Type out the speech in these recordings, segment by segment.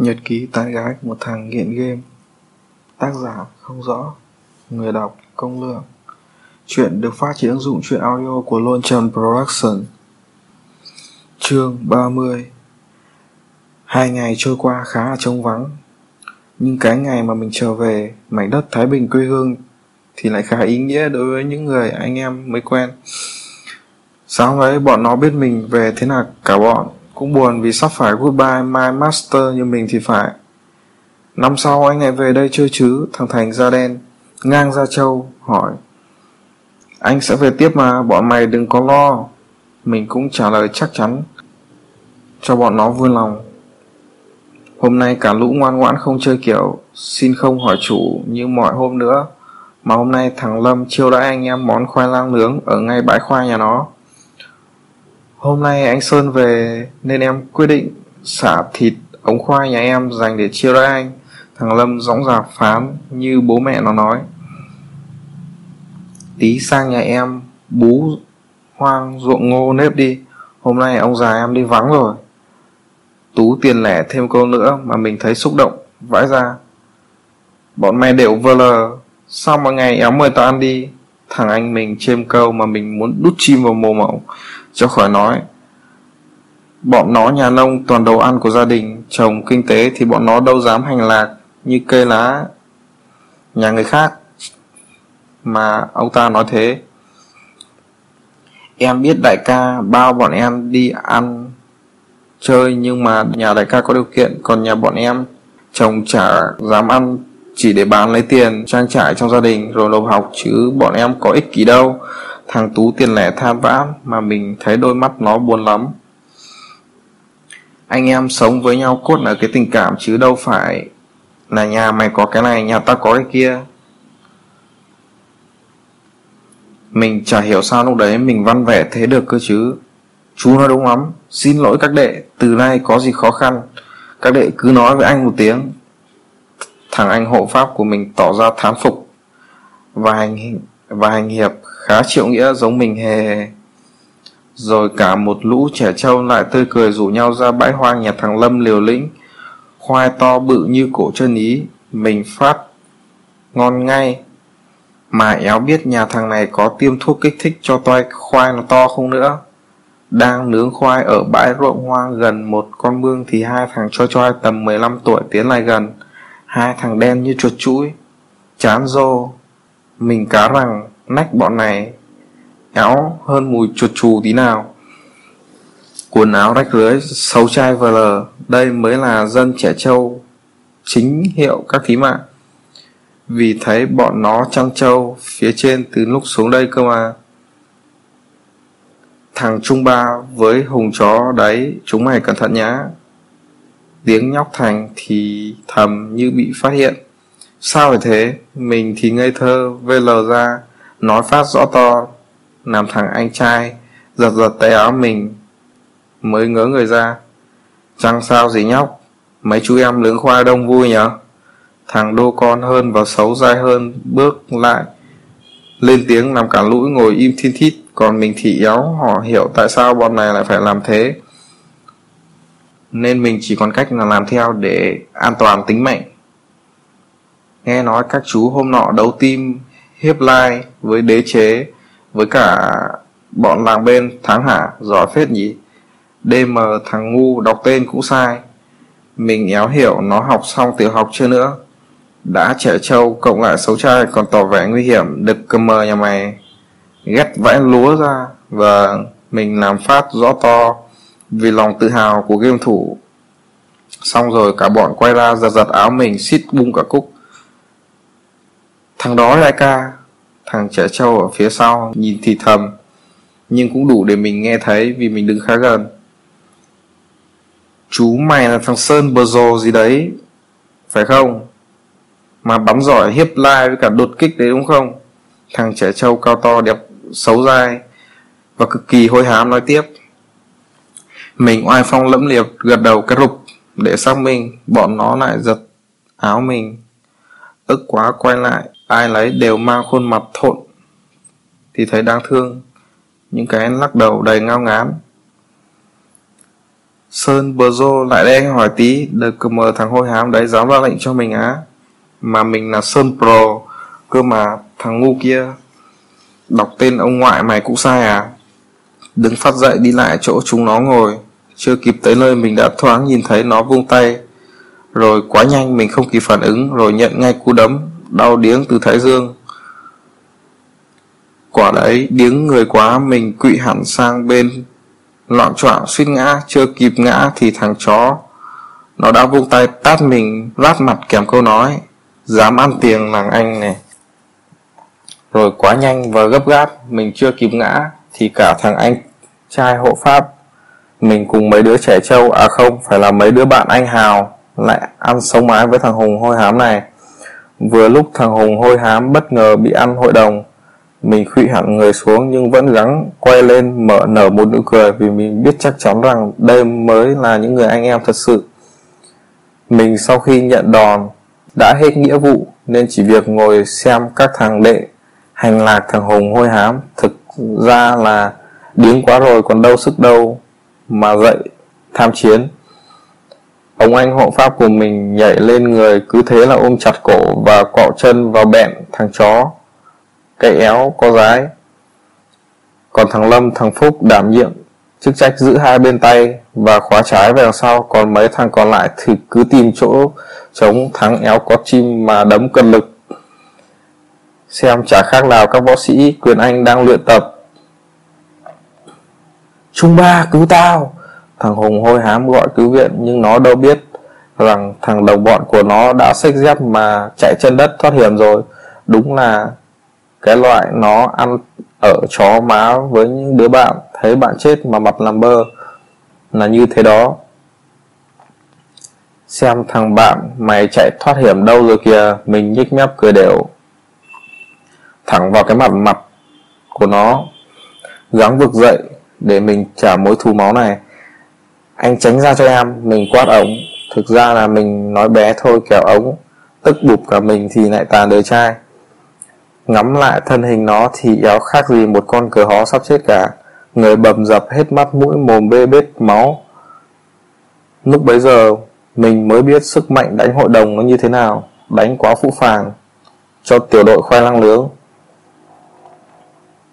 Nhật ký tán gái của một thằng nghiện game. Tác giả không rõ, Người đọc công lượng Chuyện được phát trên ứng dụng truyện audio của Lonchan Production. Chương 30 Hai ngày trôi qua khá là trông vắng. Nhưng cái ngày mà mình trở về mảnh đất Thái Bình quê hương thì lại khá ý nghĩa đối với những người anh em mới quen. Sáng ấy bọn nó biết mình về thế nào cả bọn cũng buồn vì sắp phải goodbye my master như mình thì phải. Năm sau anh lại về đây chơi chứ, thằng Thành da đen, ngang ra châu, hỏi. Anh sẽ về tiếp mà, bọn mày đừng có lo. Mình cũng trả lời chắc chắn, cho bọn nó vui lòng. Hôm nay cả lũ ngoan ngoãn không chơi kiểu, xin không hỏi chủ như mọi hôm nữa. Mà hôm nay thằng Lâm chiêu đãi anh em món khoai lang nướng ở ngay bãi khoai nhà nó. Hôm nay anh Sơn về nên em quyết định xả thịt ống khoai nhà em dành để chia ra anh. Thằng Lâm dõng dạc phán như bố mẹ nó nói. Tí sang nhà em bú hoang ruộng ngô nếp đi. Hôm nay ông già em đi vắng rồi. Tú tiền lẻ thêm câu nữa mà mình thấy xúc động, vãi ra. Bọn mày đều vơ lờ, sao mà ngày éo mời tao ăn đi. Thằng anh mình chêm câu mà mình muốn đút chim vào mồm ổng cho khỏi nói, bọn nó nhà nông toàn đầu ăn của gia đình, trồng kinh tế thì bọn nó đâu dám hành lạc như cây lá nhà người khác. Mà ông ta nói thế, em biết đại ca bao bọn em đi ăn, chơi nhưng mà nhà đại ca có điều kiện, còn nhà bọn em chồng chả dám ăn, chỉ để bán lấy tiền trang trải trong gia đình, rồi nộp học chứ bọn em có ích kỷ đâu. Thằng Tú tiền lẻ than vãn mà mình thấy đôi mắt nó buồn lắm. Anh em sống với nhau cốt là cái tình cảm chứ đâu phải là nhà mày có cái này, nhà ta có cái kia. Mình chả hiểu sao lúc đấy mình văn vẻ thế được cơ chứ. Chú nói đúng lắm, xin lỗi các đệ, từ nay có gì khó khăn, các đệ cứ nói với anh một tiếng. Thằng anh hộ pháp của mình tỏ ra thán phục và hành và hành hiệp khá triệu nghĩa giống mình hề. Rồi cả một lũ trẻ trâu lại tươi cười rủ nhau ra bãi hoang nhà thằng Lâm liều lĩnh. Khoai to bự như cổ chân ý, mình phát ngon ngay. Mà éo biết nhà thằng này có tiêm thuốc kích thích cho toai khoai nó to không nữa. Đang nướng khoai ở bãi ruộng hoang gần một con mương thì hai thằng cho choi tầm 15 tuổi tiến lại gần. Hai thằng đen như chuột chuỗi. Chán rô. Mình cá rằng nách bọn này, áo hơn mùi chuột chù tí nào. Quần áo rách rưới, xấu trai vờ lờ. Đây mới là dân trẻ trâu, chính hiệu các thí mạng. Vì thấy bọn nó trăng trâu, phía trên từ lúc xuống đây cơ mà. Thằng trung ba với hùng chó đấy, chúng mày cẩn thận nhá. Tiếng nhóc thành thì thầm như bị phát hiện sao phải thế? Mình thì ngây thơ vl ra, nói phát rõ to. Làm thằng anh trai, giật giật tay áo mình, mới ngớ người ra. Chẳng sao gì nhóc? Mấy chú em nướng khoai đông vui nhở? Thằng đô con hơn và xấu dai hơn bước lại, lên tiếng làm cả lũi ngồi im thiên thít. Còn mình thì éo họ hiểu tại sao bọn này lại phải làm thế. Nên mình chỉ còn cách là làm theo để an toàn tính mệnh nghe nói các chú hôm nọ đấu tim hiếp lai với đế chế, với cả bọn làng bên tháng hả, giỏi phết nhỉ? Dm thằng ngu đọc tên cũng sai. Mình éo hiểu nó học xong tiểu học chưa nữa. Đã trẻ trâu cộng lại xấu trai, còn tỏ vẻ nguy hiểm, đực cơ mờ nhà mày. Ghét vãi lúa ra. Và mình làm phát rõ to vì lòng tự hào của game thủ. Xong rồi cả bọn quay ra giật giật áo mình, xít bung cả cúc. Thằng đó đại ca. Thằng trẻ trâu ở phía sau nhìn thì thầm, Nhưng cũng đủ để mình nghe thấy vì mình đứng khá gần. Chú mày là thằng Sơn bờ rồ gì đấy, Phải không? Mà bắn giỏi hiếp lai với cả đột kích đấy đúng không? Thằng trẻ trâu cao to đẹp, xấu dai Và cực kỳ hôi hám nói tiếp. Mình oai phong lẫm liệt, gật đầu cái rục Để xác minh, bọn nó lại giật áo mình. Ức quá quay lại ai lấy đều mang khuôn mặt thộn thì thấy đáng thương. Những cái lắc đầu đầy ngao ngán. Sơn bờ rô lại đây hỏi tí, Được cơ mờ thằng hôi hám đấy dám ra lệnh cho mình á? Mà mình là Sơn Pro, Cơ mà thằng ngu kia Đọc tên ông ngoại mày cũng sai à? Đứng phát dậy đi lại chỗ chúng nó ngồi, Chưa kịp tới nơi mình đã thoáng nhìn thấy nó vung tay. Rồi quá nhanh mình không kịp phản ứng, Rồi nhận ngay cú đấm Đau điếng từ thái dương. Quả đấy, điếng người quá, Mình quỵ hẳn sang bên. Loạn choạng suýt ngã, chưa kịp ngã thì thằng chó, nó đã vung tay tát mình, lát mặt kèm câu nói, dám ăn tiền làng anh này. Rồi quá nhanh và gấp gáp, mình chưa kịp ngã thì cả thằng anh trai hộ pháp, mình cùng mấy đứa trẻ trâu à không, phải là mấy đứa bạn anh hào, lại ăn sống mái với thằng hùng hôi hám này vừa lúc thằng hùng hôi hám bất ngờ bị ăn hội đồng, mình khụy hẳn người xuống nhưng vẫn gắng quay lên mở nở một nụ cười vì mình biết chắc chắn rằng đây mới là những người anh em thật sự. Mình sau khi nhận đòn đã hết nghĩa vụ nên chỉ việc ngồi xem các thằng đệ hành lạc thằng Hùng hôi hám thực ra là điếng quá rồi còn đâu sức đâu mà dậy tham chiến. Ông anh hộ pháp của mình nhảy lên người cứ thế là ôm chặt cổ và cọ chân vào bẹn thằng chó. Cái éo có rái. Còn thằng Lâm, thằng Phúc đảm nhiệm chức trách giữ hai bên tay và khóa trái về đằng sau, còn mấy thằng còn lại thì cứ tìm chỗ chống thắng éo có chim mà đấm cân lực. Xem chả khác nào các võ sĩ quyền anh đang luyện tập. Trung ba cứu tao thằng hùng hôi hám gọi cứu viện, nhưng nó đâu biết rằng thằng đồng bọn của nó đã xách dép mà chạy chân đất thoát hiểm rồi. Đúng là cái loại nó ăn ở chó má với những đứa bạn, thấy bạn chết mà mặt làm bơ là như thế đó. Xem thằng bạn mày chạy thoát hiểm đâu rồi kìa, mình nhích mép cười đều. Thẳng vào cái mặt mặt của nó, gắng vực dậy để mình trả mối thù máu này anh tránh ra cho em, mình quát ống. Thực ra là mình nói bé thôi kéo ống tức bụp cả mình thì lại tàn đời trai. Ngắm lại thân hình nó thì éo khác gì một con cờ hó sắp chết cả. Người bầm dập hết mắt, mũi mồm bê bết máu. Lúc bấy giờ, Mình mới biết sức mạnh đánh hội đồng nó như thế nào. Đánh quá phụ phàng, Cho tiểu đội khoai lang lướng.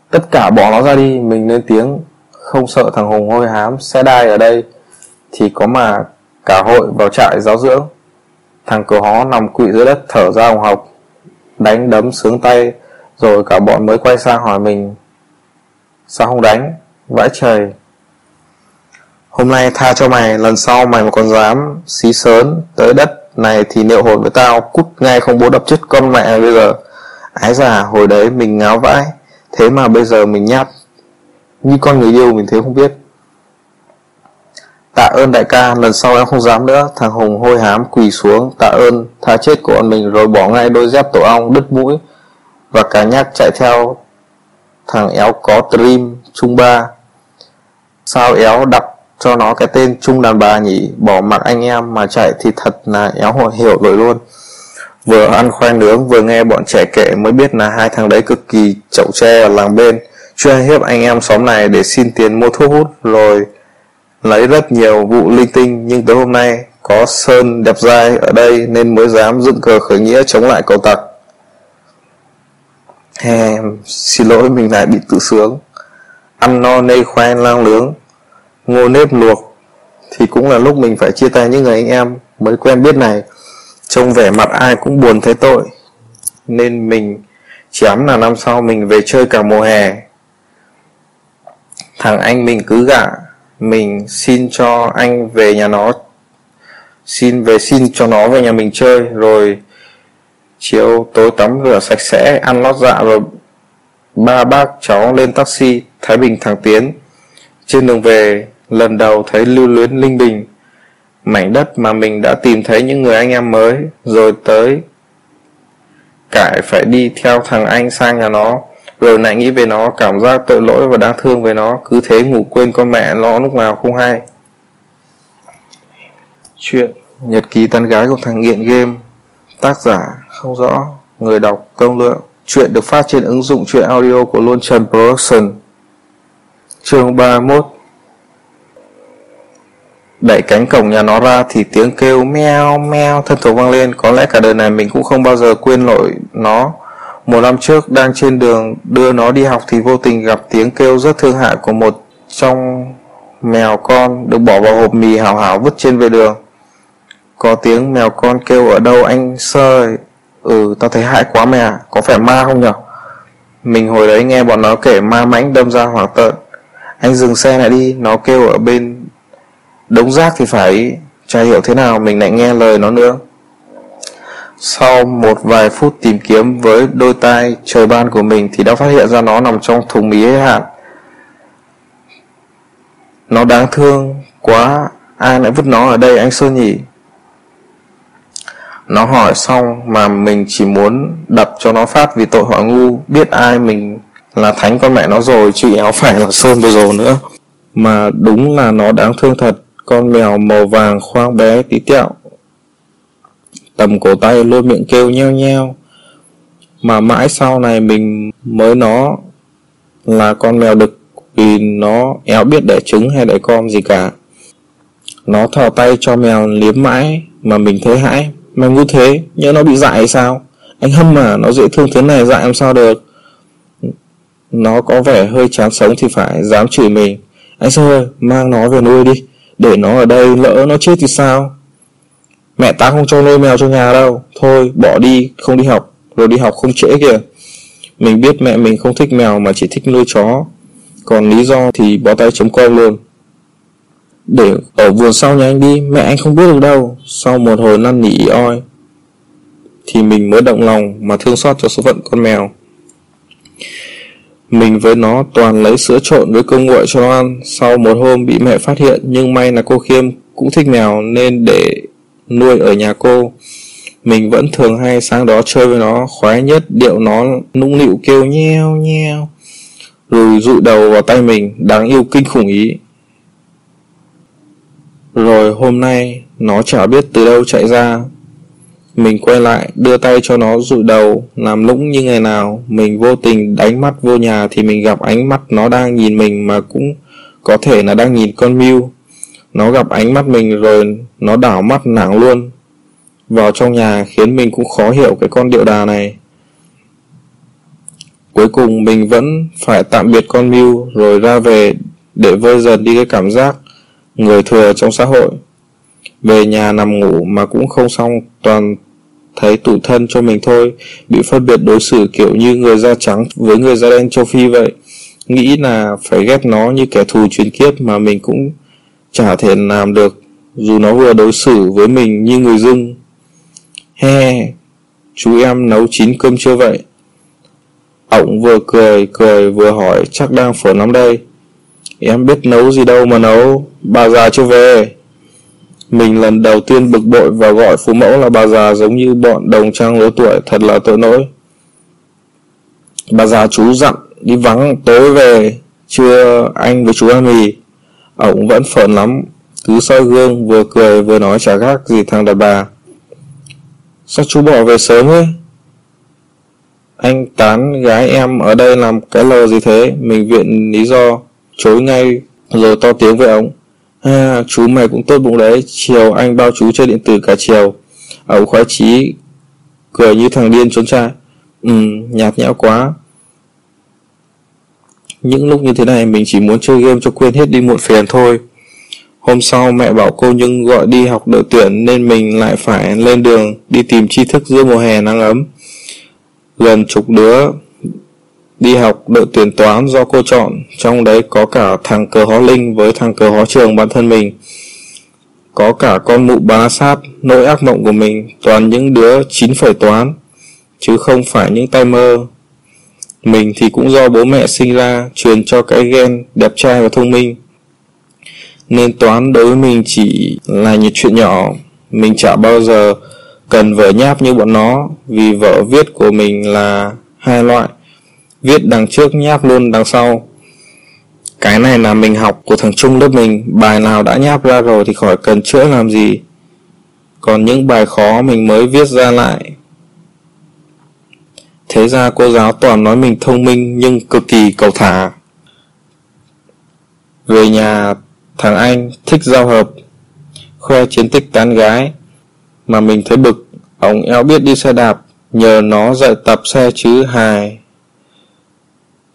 Tất cả bỏ nó ra đi, Mình lên tiếng. Không sợ thằng Hùng hôi hám, sẽ đai ở đây. Thì có mà cả hội vào trại giáo dưỡng. Thằng cửa hó nằm quỵ dưới đất thở ra hồng học Đánh đấm sướng tay, rồi cả bọn mới quay sang hỏi mình, Sao không đánh? Vãi trời Hôm nay tha cho mày, Lần sau mày mà còn dám xí sớn Tới đất này thì liệu hồn với tao Cút ngay không bố đập chết con mẹ bây giờ? Ái già, hồi đấy mình ngáo vãi, Thế mà bây giờ mình nhát, Như con người yêu mình thế không biết. Tạ ơn đại ca, Lần sau em không dám nữa Thằng Hùng hôi hám quỳ xuống Tạ ơn, tha chết của bọn mình Rồi bỏ ngay đôi dép tổ ong, đứt mũi và cả nhắc chạy theo thằng éo có Dream Trung Ba. Sao éo đặt cho nó cái tên Trung đàn bà nhỉ? Bỏ mặc anh em mà chạy thì thật là éo hồi hiểu rồi luôn. Vừa ăn khoai nướng, vừa nghe bọn trẻ kể mới biết là hai thằng đấy cực kỳ chậu tre ở làng bên chuyên hiếp anh em xóm này để xin tiền mua thuốc hút, rồi lấy rất nhiều vụ linh tinh nhưng tới hôm nay có Sơn đẹp dai ở đây nên mới dám dựng cờ khởi nghĩa chống lại cầu tặc. Hè, xin lỗi mình lại bị tự sướng. Ăn no nê khoai lang lướng, Ngô nếp luộc. Thì cũng là lúc mình phải chia tay những người anh em Mới quen biết này. Trông vẻ mặt ai cũng buồn thấy tội. Nên mình chém là năm sau mình về chơi cả mùa hè. Thằng anh mình cứ gạ mình xin cho anh về nhà nó Xin về xin cho nó về nhà mình chơi. Rồi Chiều tối tắm rửa sạch sẽ, ăn lót dạ rồi ba bác cháu lên taxi Thái Bình thẳng Tiến. Trên đường về, lần đầu thấy lưu luyến Linh Bình, mảnh đất mà mình đã tìm thấy những người anh em mới, rồi tới cải phải đi theo thằng anh sang nhà nó, rồi lại nghĩ về nó, cảm giác tội lỗi và đáng thương về nó, cứ thế ngủ quên con mẹ nó lúc nào không hay. Chuyện Nhật ký tán gái của thằng nghiện game Tác giả không rõ, người đọc công lượng. Chuyện được phát trên ứng dụng truyện audio của Luân Trần Production. Chương 31 Đẩy cánh cổng nhà nó ra thì tiếng kêu meo meo thân thuộc vang lên Có lẽ cả đời này mình cũng không bao giờ quên nổi nó một năm trước, đang trên đường đưa nó đi học thì vô tình gặp tiếng kêu rất thương hại của một trong mèo con được bỏ vào hộp mì hảo hảo vứt trên vệ đường. Có tiếng mèo con kêu ở đâu anh sơ? Ừ tao thấy hại quá mẹ, Có phải ma không nhở? Mình hồi đấy nghe bọn nó kể ma mãnh đâm ra hoảng tợn. Anh dừng xe lại đi, Nó kêu ở bên, Đống rác thì phải, Chả hiểu thế nào, mình lại nghe lời nó nữa. Sau một vài phút tìm kiếm với đôi tai trời ban của mình thì đã phát hiện ra nó nằm trong thùng mía hết hạn. Nó đáng thương quá, ai lại vứt nó ở đây anh Sơn nhỉ? Nó hỏi xong mà mình chỉ muốn đập cho nó phát vì tội hỏi ngu, biết ai mình là thánh con mẹ nó rồi chứ éo phải là Sơn bây giờ nữa. Mà đúng là nó đáng thương thật, con mèo màu vàng khoang bé tí tẹo. Tầm cổ tay luôn miệng kêu nheo nheo. Mà mãi sau này mình mới nó là con mèo đực vì nó éo biết đẻ trứng hay đẻ con gì cả. Nó thò tay cho mèo liếm mãi mà mình thấy hãi. mèo ngu thế, nhớ nó bị dại hay sao? Anh hâm mà, nó dễ thương thế này dại làm sao được? Nó có vẻ hơi chán sống thì phải, dám chửi mình. Anh Sơn ơi, mang nó về nuôi đi. Để nó ở đây lỡ nó chết thì sao Mẹ ta không cho nuôi mèo trong nhà đâu. Thôi, bỏ đi, không đi học. Rồi đi học không trễ kìa. Mình biết mẹ mình không thích mèo mà chỉ thích nuôi chó. Còn lý do thì bó tay chấm com luôn. Để ở vườn sau nhà anh đi, Mẹ anh không biết được đâu. Sau một hồi năn nỉ oi, Thì mình mới động lòng mà thương xót cho số phận con mèo. Mình với nó toàn lấy sữa trộn với cơm nguội cho nó ăn. Sau một hôm bị mẹ phát hiện, Nhưng may là cô Khiêm cũng thích mèo Nên để nuôi ở nhà cô Mình vẫn thường hay sáng đó chơi với nó Khoái nhất điệu nó nũng nịu kêu nheo nheo Rồi rụi đầu vào tay mình Đáng yêu kinh khủng ý Rồi hôm nay Nó chả biết từ đâu chạy ra mình quay lại, đưa tay cho nó rụi đầu, làm lũng như ngày nào. Mình vô tình đánh mắt vô nhà thì mình gặp ánh mắt nó đang nhìn mình mà cũng có thể là đang nhìn con Miu. Nó gặp ánh mắt mình rồi nó đảo mắt nảng luôn. Vào trong nhà khiến mình cũng khó hiểu cái con điệu đà này. Cuối cùng mình vẫn phải tạm biệt con Miu rồi ra về để vơi dần đi cái cảm giác người thừa trong xã hội. Về nhà nằm ngủ mà cũng không xong toàn thấy tủi thân cho mình thôi, bị phân biệt đối xử kiểu như người da trắng với người da đen châu Phi vậy. Nghĩ là phải ghét nó như kẻ thù truyền kiếp mà mình cũng chả thể làm được, dù nó vừa đối xử với mình như người dưng. He, chú em nấu chín cơm chưa vậy? Ổng vừa cười, cười vừa hỏi chắc đang phở lắm đây. Em biết nấu gì đâu mà nấu, bà già chưa về. Mình lần đầu tiên bực bội và gọi phú mẫu là bà già giống như bọn đồng trang lứa tuổi thật là tội lỗi. Bà già chú dặn đi vắng tối về chưa anh với chú ăn mì ông vẫn phởn lắm, cứ soi gương vừa cười vừa nói chả khác gì thằng đàn bà. Sao chú bỏ về sớm ấy? Anh tán gái em ở đây làm cái lờ gì thế? Mình viện lý do, chối ngay rồi to tiếng với ông. À, chú mày cũng tốt bụng đấy, chiều anh bao chú chơi điện tử cả chiều. ông khoái chí, cười như thằng điên trốn trai. Ừ, nhạt nhẽo quá. Những lúc như thế này mình chỉ muốn chơi game cho quên hết đi muộn phiền thôi. Hôm sau mẹ bảo cô Nhưng gọi đi học đội tuyển nên mình lại phải lên đường đi tìm tri thức giữa mùa hè nắng ấm. Gần chục đứa Đi học đội tuyển toán do cô chọn, trong đấy có cả thằng cờ hó linh với thằng cờ hó trường bản thân mình. Có cả con mụ bá sát, nỗi ác mộng của mình, toàn những đứa chín phẩy toán, chứ không phải những tay mơ. Mình thì cũng do bố mẹ sinh ra, truyền cho cái gen đẹp trai và thông minh. Nên toán đối với mình chỉ là những chuyện nhỏ, mình chả bao giờ cần vở nháp như bọn nó, vì vở viết của mình là hai loại. Viết đằng trước nháp luôn đằng sau. Cái này là mình học của thằng Trung lớp mình. Bài nào đã nháp ra rồi thì khỏi cần chữa làm gì. Còn những bài khó mình mới viết ra lại thế ra cô giáo toàn nói mình thông minh nhưng cực kỳ cầu thả. Về nhà, thằng anh thích giao hợp, khoe chiến tích tán gái, mà mình thấy bực. Ông eo biết đi xe đạp, nhờ nó dạy tập xe chứ hài.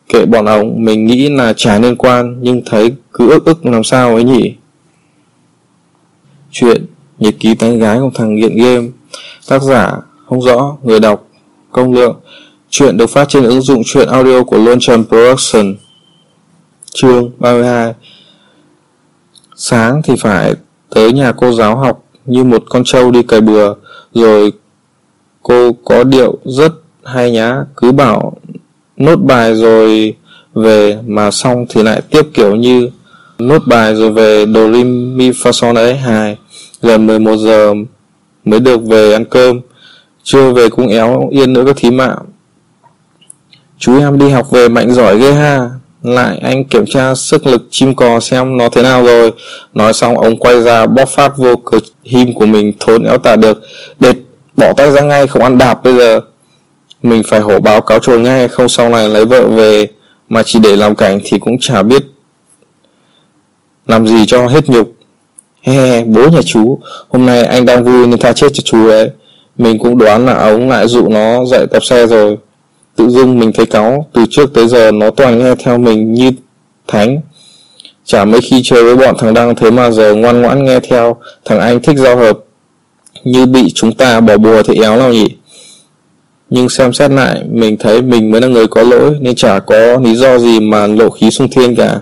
Kệ bọn ông, mình nghĩ là chả liên quan, nhưng thấy cứ ức ức làm sao ấy nhỉ? Chuyện nhật ký tán gái của thằng nghiện game. Tác giả, không rõ, người đọc, công lượng chuyện được phát trên ứng dụng truyện audio của Luân Production. Chương 32 sáng thì phải tới nhà cô giáo học như một con trâu đi cày bừa. Rồi cô có điệu rất hay nhá. Cứ bảo nốt bài rồi về mà xong thì lại tiếp kiểu như nốt bài rồi về đồ mi fa son ấy. Hài gần 11 giờ mới được về ăn cơm. Chưa về cũng éo yên nữa các thí mạng chú em đi học về mạnh giỏi ghê ha. Lại anh kiểm tra sức lực chim cò xem nó thế nào rồi. Nói xong, ông quay ra bóp phát vô cửa him của mình, thốn éo tả được. Đệt bỏ tay ra ngay, không ăn đạp bây giờ. Mình phải hổ báo cáo trồn ngay, không sau này lấy vợ về. Mà chỉ để làm cảnh thì cũng chả biết làm gì cho hết nhục. He he bố nhà chú, hôm nay anh đang vui nên tha chết cho chú ấy. Mình cũng đoán là ông lại dụ nó dạy tập xe rồi tự dưng mình thấy cáu. Từ trước tới giờ, nó toàn nghe theo mình như thánh. Chả mấy khi chơi với bọn thằng đăng thế mà giờ ngoan ngoãn nghe theo. Thằng anh thích giao hợp. Như bị chúng ta bỏ bùa thì éo nào nhỉ. Nhưng xem xét lại, mình thấy mình mới là người có lỗi, nên chả có lý do gì mà lộ khí sung thiên cả.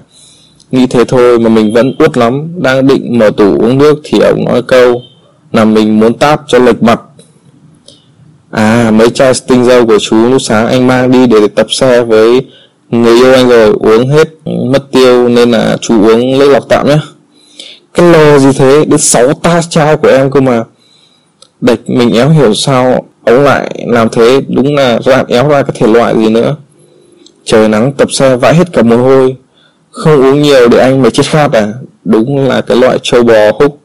Nghĩ thế thôi mà mình vẫn uất lắm. Đang định mở tủ uống nước thì ông nói câu là mình muốn táp cho lệch mặt à mấy chai tinh dâu của chú lúc sáng anh mang đi để tập xe với người yêu anh rồi, uống hết, mất tiêu nên là chú uống lấy lọc tạm nhé cái lò gì thế? Đến sáu ta chai của em cơ mà. Đạch, mình éo hiểu sao ông lại làm thế? Đúng là dạng éo ra cái thể loại gì nữa. Trời nắng, tập xe vãi hết cả mồ hôi. Không uống nhiều để anh mà chết khát à? Đúng là cái loại trâu bò húc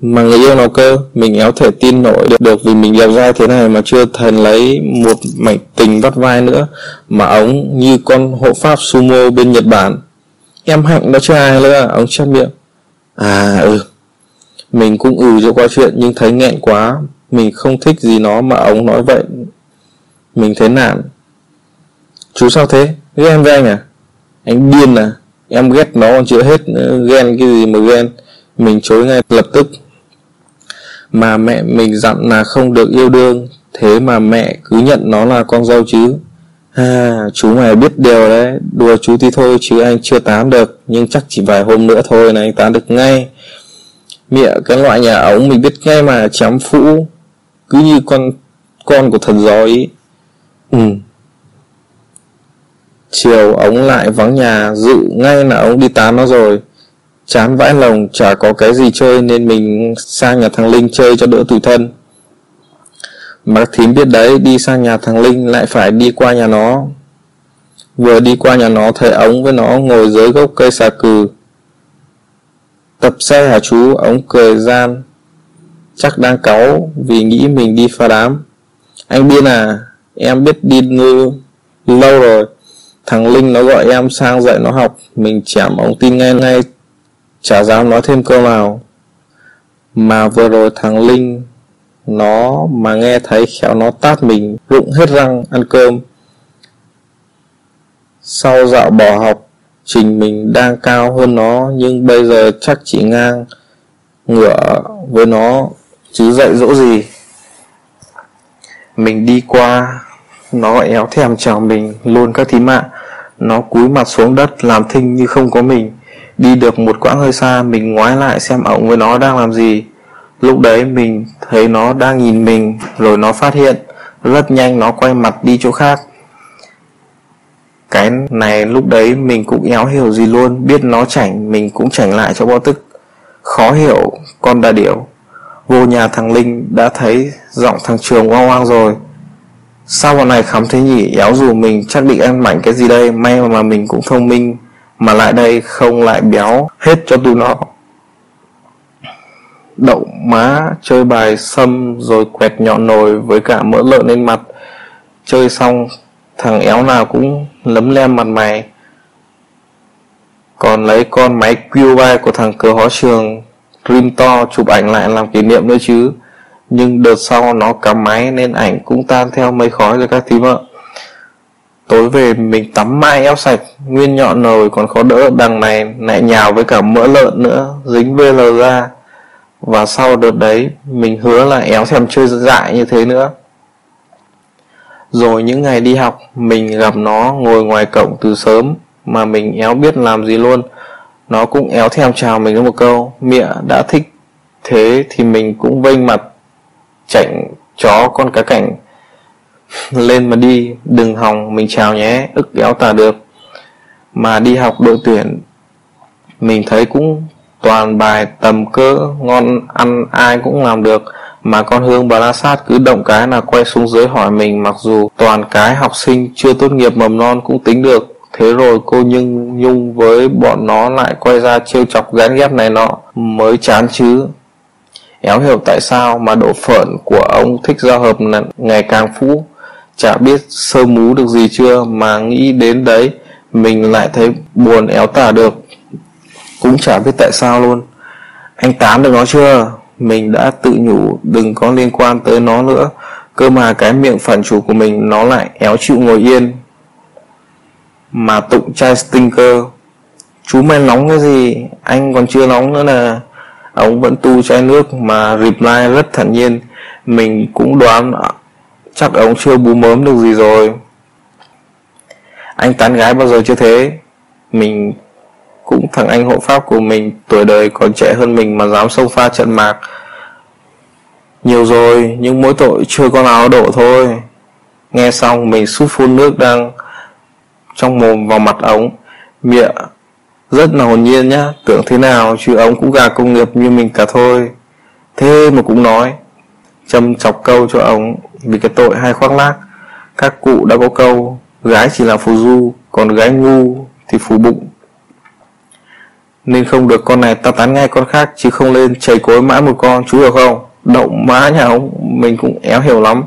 mà người yêu nào cơ? Mình éo thể tin nổi được, được vì mình đẹp dai thế này mà chưa thần lấy một mảnh tình vắt vai nữa. Mà ông như con hộ pháp sumo bên nhật bản. Em hạnh đó chứ ai nữa à? ông chép miệng. À ừ. Mình cũng ừ cho qua chuyện nhưng thấy nghẹn quá. Mình không thích gì nó mà ông nói vậy. Mình thấy nản. Chú sao thế? Ghét em với anh à? Anh điên à? Em ghét nó còn chưa hết ghen cái gì mà ghen? Mình chối ngay lập tức mà mẹ mình dặn là không được yêu đương, thế mà mẹ cứ nhận nó là con dâu chứ. À chú mày biết điều đấy, đùa chú tí thôi chứ anh chưa tán được, nhưng chắc chỉ vài hôm nữa thôi là anh tán được ngay. Mẹ, cái loại nhà ống mình biết ngay mà, chém phũ, cứ như con con của thần gió ý ừ. Chiều ống lại vắng nhà, dự ngay là ông đi tán nó rồi chán vãi lòng, chả có cái gì chơi nên mình sang nhà thằng Linh chơi cho đỡ tủi thân. Mạc thím biết đấy, đi sang nhà thằng Linh lại phải đi qua nhà nó. Vừa đi qua nhà nó, thấy ống với nó ngồi dưới gốc cây xà cừ. Tập xe hả chú? Ống cười gian. Chắc đang cáu vì nghĩ mình đi pha đám. Anh biên à em biết đi ngư lâu rồi. Thằng Linh nó gọi em sang dạy nó học. Mình chảm ống tin ngay ngay chả dám nói thêm câu nào. Mà vừa rồi thằng Linh, nó mà nghe thấy khéo nó tát mình, rụng hết răng ăn cơm. Sau dạo bỏ học, trình mình đang cao hơn nó, nhưng bây giờ chắc chỉ ngang ngựa với nó, chứ dạy dỗ gì. Mình đi qua, nó éo thèm chào mình luôn các thím ạ nó cúi mặt xuống đất, làm thinh như không có mình. Đi được một quãng hơi xa, Mình ngoái lại xem ổng với nó đang làm gì. Lúc đấy mình thấy nó đang nhìn mình, Rồi nó phát hiện, Rất nhanh nó quay mặt đi chỗ khác. Cái này lúc đấy mình cũng éo hiểu gì luôn, Biết nó chảnh, Mình cũng chảnh lại cho bo tức. Khó hiểu, con đà điểu. Vô nhà thằng Linh đã thấy Giọng thằng Trường oang oang rồi. Sao bọn này khám thế nhỉ, Éo dù mình chắc định ăn mảnh cái gì đây, May mà mình cũng thông minh mà lại đây không lại béo hết cho tụi nó. Đậu má, chơi bài xâm, rồi quẹt nhọn nồi với cả mỡ lợn lên mặt. Chơi xong, thằng éo nào cũng lấm lem mặt mày. Còn lấy con máy QI của thằng cờ hó trường Rim to, chụp ảnh lại làm kỷ niệm nữa chứ. Nhưng đợt sau nó cắm máy nên ảnh cũng tan theo mây khói rồi các thím ạ tối về mình tắm mai eo sạch, nguyên nhọn nồi còn khó đỡ đằng này lại nhào với cả mỡ lợn nữa, dính VL ra. Và sau đợt đấy, mình hứa là éo thèm chơi dại như thế nữa. Rồi những ngày đi học, mình gặp nó ngồi ngoài cổng từ sớm, mà mình éo biết làm gì luôn. Nó cũng éo thèm chào mình một câu, mẹ đã thích thế thì mình cũng vênh mặt, chảnh chó con cá cảnh lên mà đi, đừng hòng mình chào nhé, ức kéo tả được. Mà đi học đội tuyển, mình thấy cũng toàn bài tầm cỡ ngon ăn ai cũng làm được. Mà con Hương bà La Sát cứ động cái là quay xuống dưới hỏi mình, mặc dù toàn cái học sinh chưa tốt nghiệp mầm non cũng tính được. Thế rồi cô nhưng nhung với bọn nó lại quay ra trêu chọc gán ghép này nọ, mới chán chứ. Éo hiểu tại sao mà độ phởn của ông thích giao hợp ngày càng phũ chả biết sơ mú được gì chưa mà nghĩ đến đấy, mình lại thấy buồn éo tả được. Cũng chả biết tại sao luôn. Anh tán được nó chưa? Mình đã tự nhủ đừng có liên quan tới nó nữa. Cơ mà cái miệng phản chủ của mình nó lại éo chịu ngồi yên. Mà tụng chai stinker. Chú mày nóng cái gì? Anh còn chưa nóng nữa nè. Ông vẫn tu chai nước mà reply rất thản nhiên. Mình cũng đoán chắc ông chưa bú mớm được gì rồi. Anh tán gái bao giờ chưa thế? Mình cũng thằng anh hộ pháp của mình tuổi đời còn trẻ hơn mình mà dám xông pha trận mạc. Nhiều rồi, nhưng mỗi tội chưa có nào độ thôi. Nghe xong, mình sút phun nước đang trong mồm vào mặt ống. Miệng rất là hồn nhiên nhá. Tưởng thế nào, chứ ống cũng gà công nghiệp như mình cả thôi. Thế mà cũng nói, châm chọc câu cho ông vì cái tội hay khoác lác. Các cụ đã có câu, gái chỉ là phù du, còn gái ngu thì phù bụng. Nên không được con này ta tán ngay con khác, chứ không lên chảy cối mãi một con, chú hiểu không? Đậu má nhà ông, mình cũng éo hiểu lắm.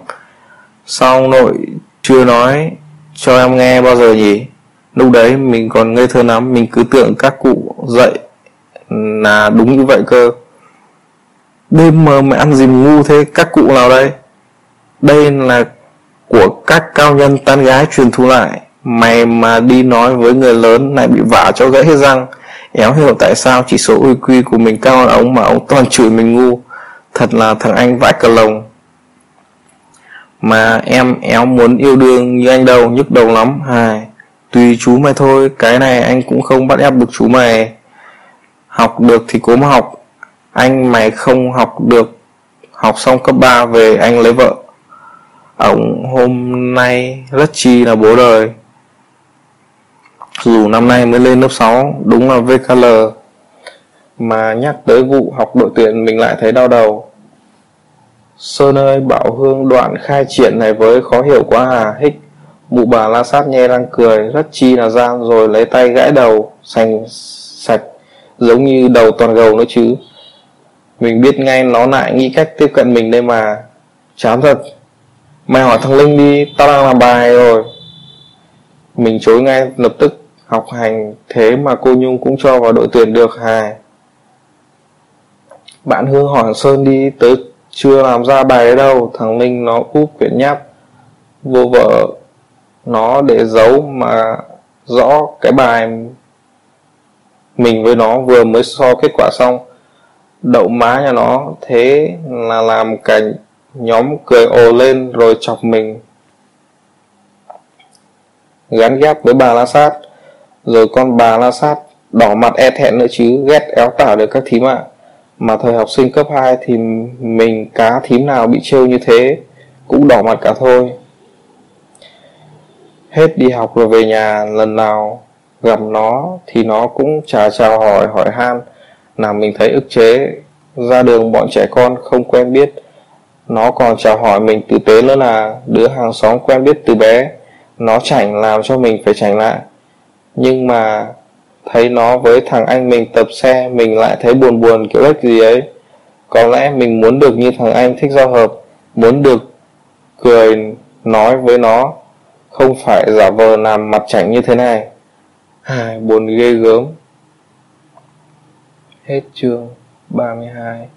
Sao ông nội chưa nói cho em nghe bao giờ nhỉ? Lúc đấy mình còn ngây thơ lắm, mình cứ tưởng các cụ dạy là đúng như vậy cơ. Đêm mờ mày ăn gì ngu thế, các cụ nào đây? Đây là của các cao nhân tan gái truyền thu lại. Mày mà đi nói với người lớn lại bị vả cho gãy hết răng. Éo hiểu tại sao chỉ số uy quy của mình cao hơn ông mà ông toàn chửi mình ngu. Thật là thằng anh vãi cờ lồng. Mà em éo muốn yêu đương như anh đâu, nhức đầu lắm. Hài tùy chú mày thôi. Cái này anh cũng không bắt ép được chú mày. Học được thì cố mà học. Anh mày không học được. Học xong cấp 3 về anh lấy vợ ông hôm nay rất chi là bố đời. Dù năm nay mới lên lớp 6 đúng là VKL mà nhắc tới vụ học đội tuyển mình lại thấy đau đầu. Sơn ơi, bảo Hương đoạn khai triển này với khó hiểu quá à. Hích, Mụ bà la sát nhe đang cười, rất chi là gian, rồi lấy tay gãi đầu, sành sạch, giống như đầu toàn gầu nữa chứ. Mình biết ngay nó lại nghĩ cách tiếp cận mình đây mà. Chán thật mày hỏi thằng linh đi, tao đang làm bài rồi. Mình chối ngay, lập tức học hành thế mà cô nhung cũng cho vào đội tuyển được hài bạn hương hỏi sơn đi, tớ chưa làm ra bài ấy đâu. Thằng linh nó úp quyển nháp, vô vợ nó để giấu mà rõ cái bài mình với nó vừa mới so kết quả xong. Đậu má nhà nó, thế là làm cảnh nhóm cười ồ lên rồi chọc mình. Gắn ghép với bà la sát. Rồi con bà la sát đỏ mặt e thẹn nữa chứ, ghét éo tả được các thím ạ. Mà thời học sinh cấp 2 thì mình cá thím nào bị trêu như thế cũng đỏ mặt cả thôi. Hết đi học rồi về nhà, lần nào gặp nó thì nó cũng chả chào hỏi hỏi han. Làm mình thấy ức chế. Ra đường bọn trẻ con không quen biết nó còn chào hỏi mình tử tế nữa là đứa hàng xóm quen biết từ bé. Nó chảnh làm cho mình phải chảnh lại. Nhưng mà thấy nó với thằng anh mình tập xe, mình lại thấy buồn buồn kiểu cách gì ấy. Có lẽ mình muốn được như thằng anh thích giao hợp, muốn được cười nói với nó, không phải giả vờ làm mặt chảnh như thế này. Ai buồn ghê gớm. Hết chương 32